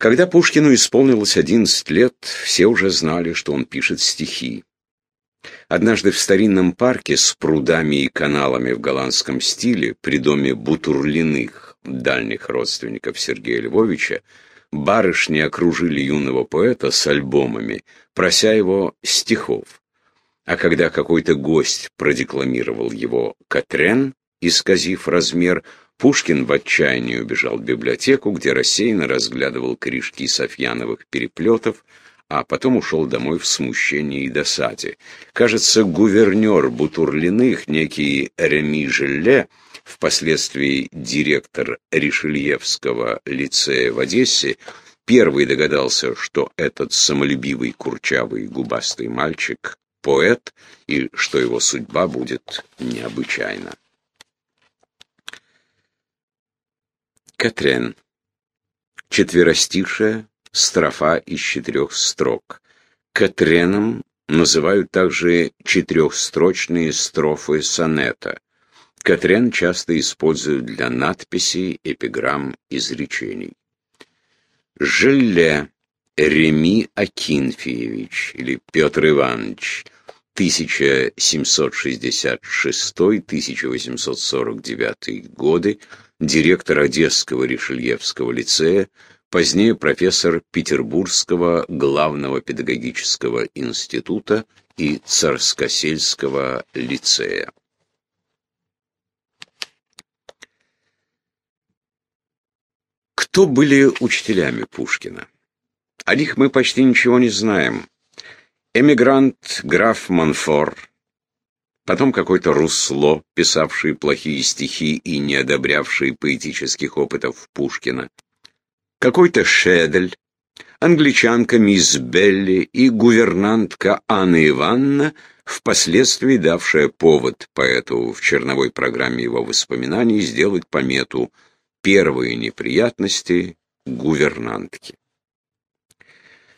Когда Пушкину исполнилось 11 лет, все уже знали, что он пишет стихи. Однажды в старинном парке с прудами и каналами в голландском стиле при доме Бутурлиных, дальних родственников Сергея Львовича, барышни окружили юного поэта с альбомами, прося его стихов. А когда какой-то гость продекламировал его «Катрен», исказив размер, Пушкин в отчаянии убежал в библиотеку, где рассеянно разглядывал корешки софьяновых переплетов, а потом ушел домой в смущении и досаде. Кажется, гувернер Бутурлиных, некий Реми Желле, впоследствии директор Ришельевского лицея в Одессе, первый догадался, что этот самолюбивый курчавый губастый мальчик — поэт, и что его судьба будет необычайна. Катрен. Четверостишая, строфа из четырех строк. Катреном называют также четырехстрочные строфы сонета. Катрен часто используют для надписей, эпиграмм, изречений. Желле Реми Акинфеевич или Петр Иванович 1766-1849 годы директор Одесского Ришельевского лицея, позднее профессор Петербургского главного педагогического института и Царскосельского лицея. Кто были учителями Пушкина? О них мы почти ничего не знаем. Эмигрант граф Монфор – потом какой-то Русло, писавший плохие стихи и не одобрявший поэтических опытов Пушкина, какой-то Шедель, англичанка мисс Белли и гувернантка Анна Ивановна, впоследствии давшая повод поэту в черновой программе его воспоминаний сделать помету «Первые неприятности гувернантки».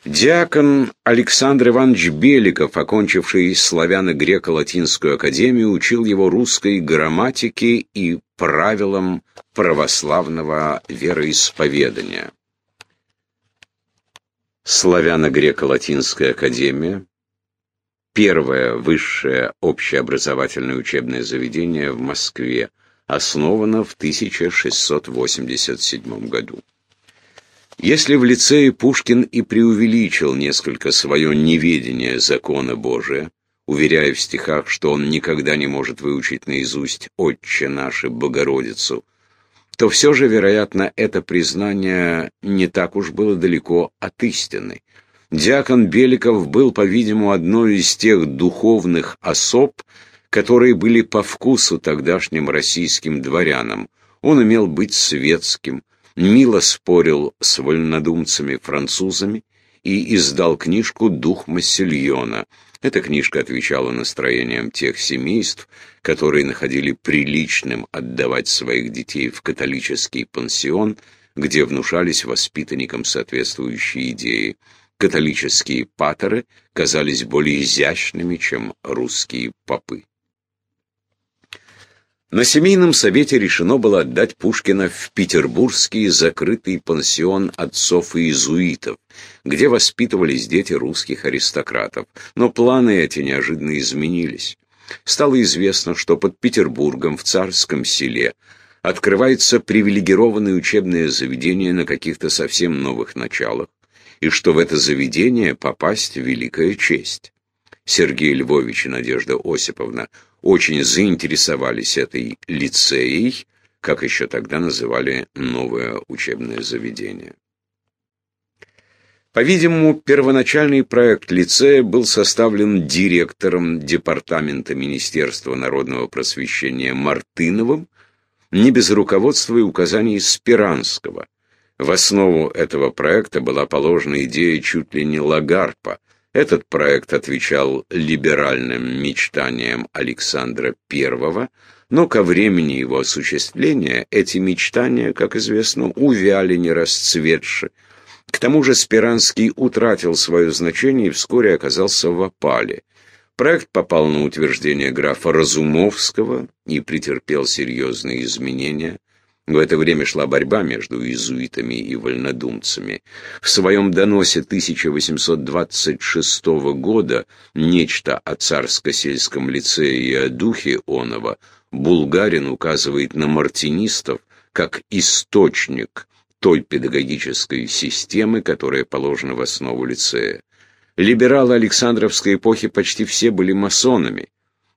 Диакон Александр Иванович Беликов, окончивший славяно-греко-латинскую академию, учил его русской грамматике и правилам православного вероисповедания. Славяно-греко-латинская академия – первое высшее общеобразовательное учебное заведение в Москве, основано в 1687 году. Если в лицее Пушкин и преувеличил несколько свое неведение закона Божия, уверяя в стихах, что он никогда не может выучить наизусть «Отче наш» Богородицу, то все же, вероятно, это признание не так уж было далеко от истины. Дьякон Беликов был, по-видимому, одной из тех духовных особ, которые были по вкусу тогдашним российским дворянам. Он имел быть светским, мило спорил с вольнодумцами-французами и издал книжку «Дух Массильона». Эта книжка отвечала настроениям тех семейств, которые находили приличным отдавать своих детей в католический пансион, где внушались воспитанникам соответствующие идеи. Католические патеры казались более изящными, чем русские попы. На семейном совете решено было отдать Пушкина в петербургский закрытый пансион отцов и иезуитов, где воспитывались дети русских аристократов. Но планы эти неожиданно изменились. Стало известно, что под Петербургом в Царском селе открывается привилегированное учебное заведение на каких-то совсем новых началах, и что в это заведение попасть — великая честь. Сергей Львович и Надежда Осиповна очень заинтересовались этой лицеей, как еще тогда называли новое учебное заведение. По-видимому, первоначальный проект лицея был составлен директором Департамента Министерства народного просвещения Мартыновым, не без руководства и указаний Спиранского. В основу этого проекта была положена идея чуть ли не Лагарпа – этот проект отвечал либеральным мечтаниям Александра I, но ко времени его осуществления эти мечтания, как известно, увяли не расцветши. К тому же Спиранский утратил свое значение и вскоре оказался в опале. Проект попал на утверждение графа Разумовского и претерпел серьезные изменения. В это время шла борьба между иезуитами и вольнодумцами. В своем доносе 1826 года «Нечто о царско-сельском лицее и о духе оного» Булгарин указывает на мартинистов как источник той педагогической системы, которая положена в основу лицея. Либералы Александровской эпохи почти все были масонами.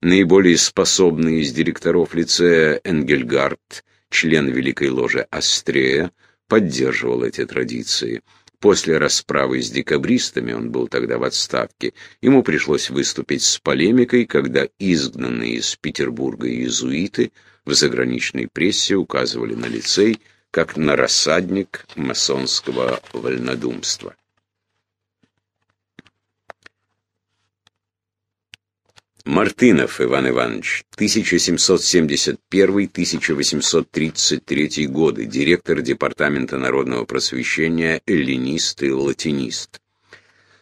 Наиболее способный из директоров лицея Энгельгард – член Великой Ложи Астрея, поддерживал эти традиции. После расправы с декабристами, он был тогда в отставке, ему пришлось выступить с полемикой, когда изгнанные из Петербурга иезуиты в заграничной прессе указывали на лицей как на рассадник масонского вольнодумства. Мартынов Иван Иванович, 1771-1833 годы, директор Департамента народного просвещения, эллинист и латинист.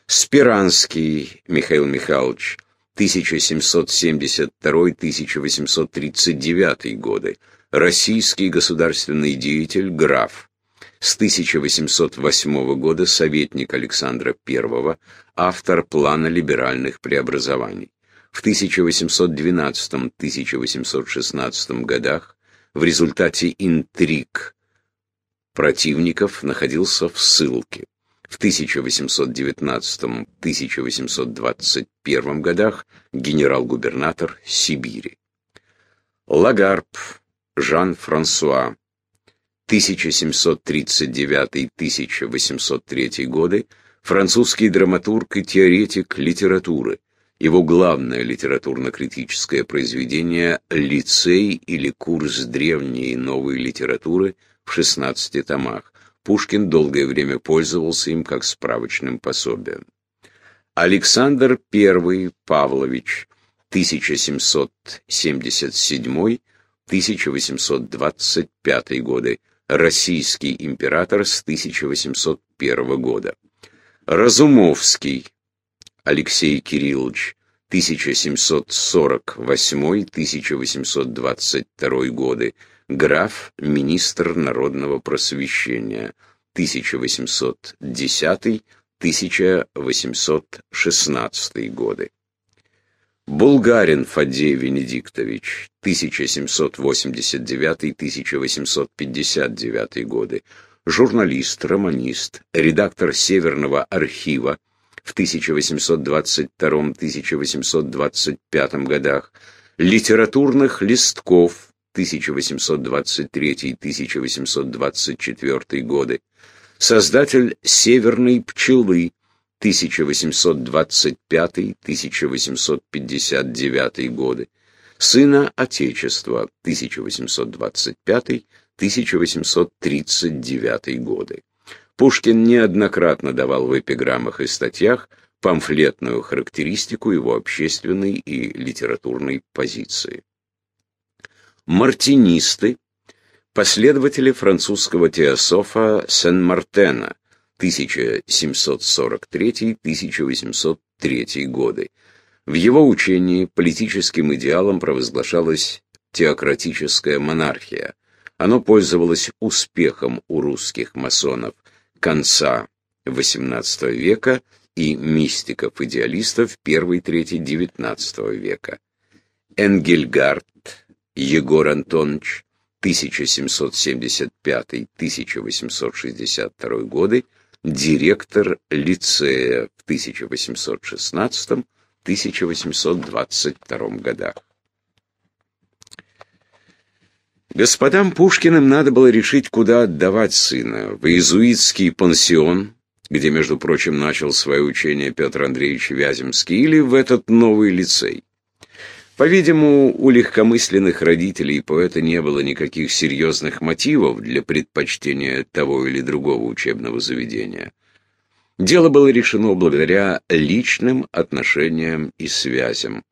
Спиранский Михаил Михайлович, 1772-1839 годы, российский государственный деятель, граф. С 1808 года советник Александра I, автор плана либеральных преобразований. В 1812-1816 годах в результате интриг противников находился в ссылке. В 1819-1821 годах генерал-губернатор Сибири. Лагарб Жан-Франсуа 1739-1803 годы, французский драматург и теоретик литературы, его главное литературно-критическое произведение «Лицей» или «Курс древней и новой литературы» в 16 томах. Пушкин долгое время пользовался им как справочным пособием. Александр I Павлович, 1777-1825 годы, российский император с 1801 года. Разумовский, Алексей Кириллович, 1748-1822 годы, граф, министр народного просвещения, 1810-1816 годы. Булгарин Фадей Венедиктович, 1789-1859 годы, журналист, романист, редактор Северного архива, в 1822-1825 годах, литературных листков 1823-1824 годы, создатель «Северной пчелы» 1825-1859 годы, сына Отечества 1825-1839 годы. Пушкин неоднократно давал в эпиграммах и статьях памфлетную характеристику его общественной и литературной позиции. Мартинисты – последователи французского теософа Сен-Мартена 1743-1803 годы. В его учении политическим идеалом провозглашалась теократическая монархия. Оно пользовалось успехом у русских масонов конца XVIII века и мистиков-идеалистов первой трети XIX века. Энгельгард Егор Антонович 1775-1862 годы, директор лицея в 1816-1822 годах. Господам Пушкиным надо было решить, куда отдавать сына. В иезуитский пансион, где, между прочим, начал свое учение Петр Андреевич Вяземский, или в этот новый лицей. По-видимому, у легкомысленных родителей поэта не было никаких серьезных мотивов для предпочтения того или другого учебного заведения. Дело было решено благодаря личным отношениям и связям.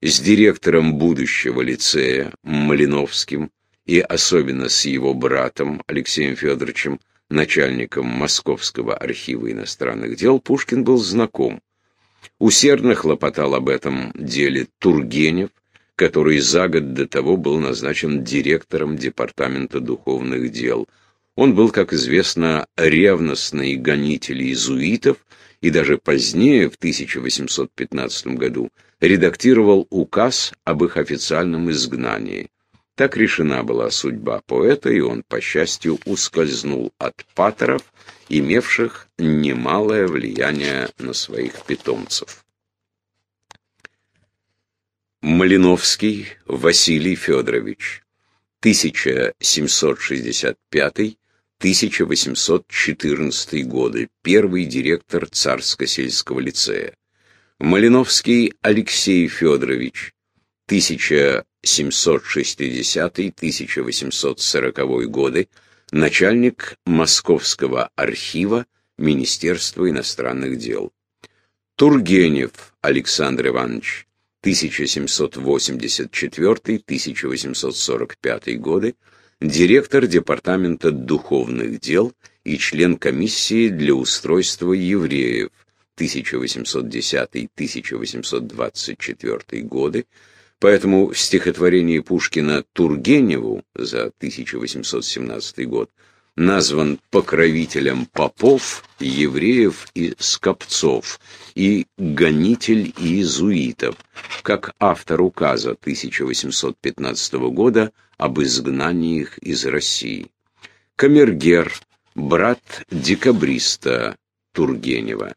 С директором будущего лицея, Малиновским, и особенно с его братом Алексеем Федоровичем, начальником Московского архива иностранных дел, Пушкин был знаком. Усердно хлопотал об этом деле Тургенев, который за год до того был назначен директором Департамента духовных дел. Он был, как известно, ревностный гонитель иезуитов и даже позднее, в 1815 году, редактировал указ об их официальном изгнании. Так решена была судьба поэта, и он, по счастью, ускользнул от патеров, имевших немалое влияние на своих питомцев. Малиновский Василий Федорович, 1765-1814 годы, первый директор Царско-сельского лицея. Малиновский Алексей Федорович, 1760-1840 годы, начальник Московского архива Министерства иностранных дел. Тургенев Александр Иванович, 1784-1845 годы, директор Департамента духовных дел и член комиссии для устройства евреев 1810-1824 годы, поэтому в стихотворении Пушкина Тургеневу за 1817 год назван покровителем попов, евреев и скопцов и гонитель иезуитов, как автор указа 1815 года об изгнании их из России. Камергер, брат декабриста Тургенева.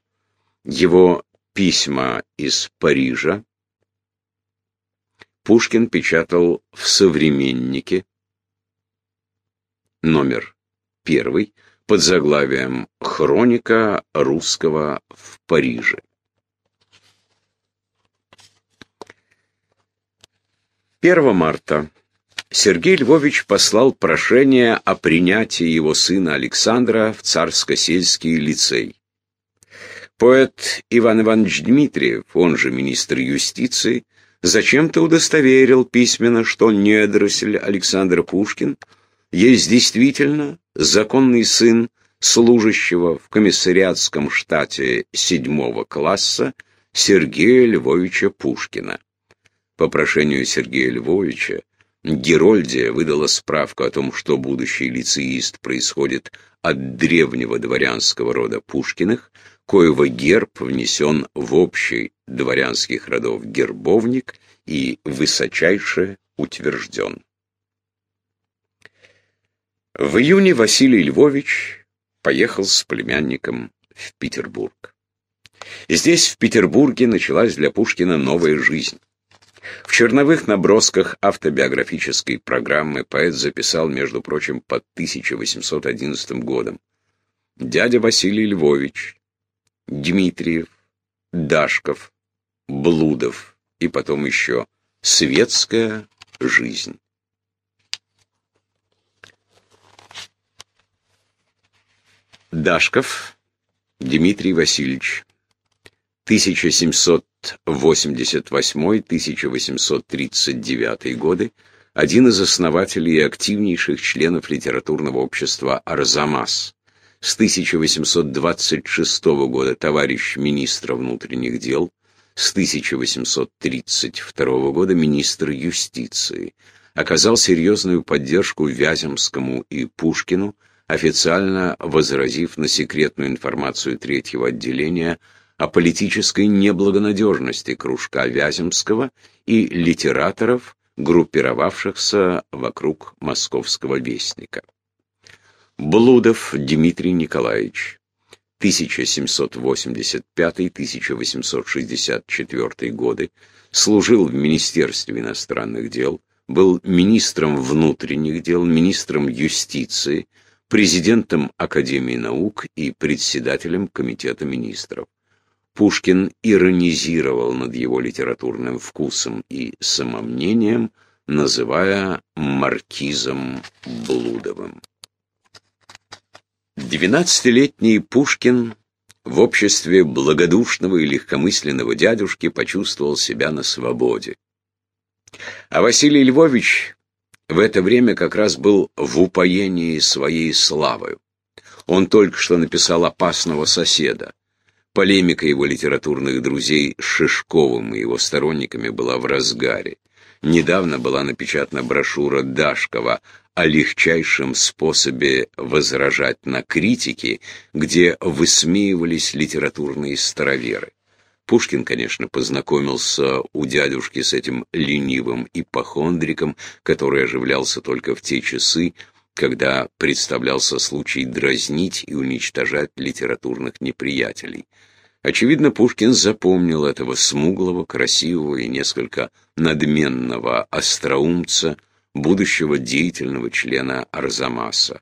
Его письма из Парижа Пушкин печатал в «Современнике», номер первый, под заглавием «Хроника русского в Париже». Первого марта Сергей Львович послал прошение о принятии его сына Александра в царско-сельский лицей. Поэт Иван Иванович Дмитриев, он же министр юстиции, зачем-то удостоверил письменно, что недоросль Александр Пушкин есть действительно законный сын служащего в комиссариатском штате седьмого класса Сергея Львовича Пушкина. По прошению Сергея Львовича Герольдия выдала справку о том, что будущий лицеист происходит от древнего дворянского рода Пушкиных, коего герб внесен в общий дворянских родов гербовник и высочайше утвержден. В июне Василий Львович поехал с племянником в Петербург. Здесь, в Петербурге, началась для Пушкина новая жизнь. В черновых набросках автобиографической программы поэт записал, между прочим, под 1811 годом. Дядя Василий Львович, Дмитриев, Дашков, Блудов и потом еще «Светская жизнь». Дашков Дмитрий Васильевич 1788-1839 годы, один из основателей и активнейших членов литературного общества «Арзамас», с 1826 года товарищ министра внутренних дел, с 1832 года министр юстиции, оказал серьезную поддержку Вяземскому и Пушкину, официально возразив на секретную информацию третьего отделения о политической неблагонадежности кружка Вяземского и литераторов, группировавшихся вокруг московского вестника. Блудов Дмитрий Николаевич, 1785-1864 годы, служил в Министерстве иностранных дел, был министром внутренних дел, министром юстиции, президентом Академии наук и председателем Комитета министров. Пушкин иронизировал над его литературным вкусом и самомнением, называя маркизом Блудовым. Двенадцатилетний Пушкин в обществе благодушного и легкомысленного дядюшки почувствовал себя на свободе. А Василий Львович в это время как раз был в упоении своей славой. Он только что написал «Опасного соседа». Полемика его литературных друзей с Шишковым и его сторонниками была в разгаре. Недавно была напечатана брошюра Дашкова о легчайшем способе возражать на критики, где высмеивались литературные староверы. Пушкин, конечно, познакомился у дядюшки с этим ленивым ипохондриком, который оживлялся только в те часы, когда представлялся случай дразнить и уничтожать литературных неприятелей. Очевидно, Пушкин запомнил этого смуглого, красивого и несколько надменного остроумца, будущего деятельного члена Арзамаса.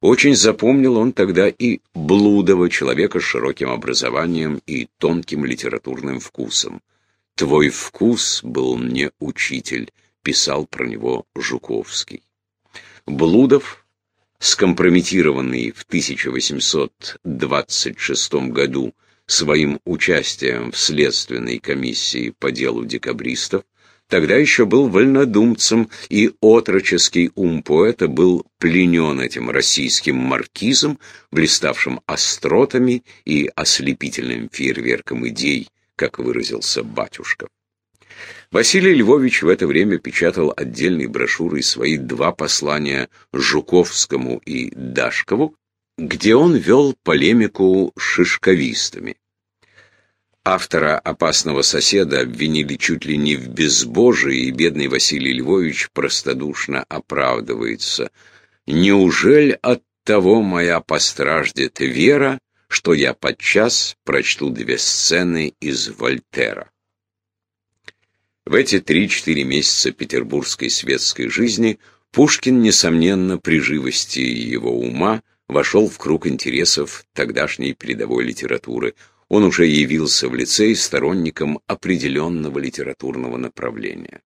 Очень запомнил он тогда и Блудова, человека с широким образованием и тонким литературным вкусом. «Твой вкус был мне учитель», — писал про него Жуковский. Блудов, скомпрометированный в 1826 году своим участием в следственной комиссии по делу декабристов, тогда еще был вольнодумцем, и отроческий ум поэта был пленен этим российским маркизом, блиставшим остротами и ослепительным фейерверком идей, как выразился батюшка. Василий Львович в это время печатал отдельной брошюрой свои два послания Жуковскому и Дашкову, где он вел полемику с шишковистами. Автора «Опасного соседа» обвинили чуть ли не в безбожии, и бедный Василий Львович простодушно оправдывается. «Неужели от того моя постраждет вера, что я подчас прочту две сцены из Вольтера?» В эти три-четыре месяца петербургской светской жизни Пушкин, несомненно, при живости его ума, вошел в круг интересов тогдашней передовой литературы – он уже явился в лицей сторонником определенного литературного направления.